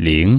零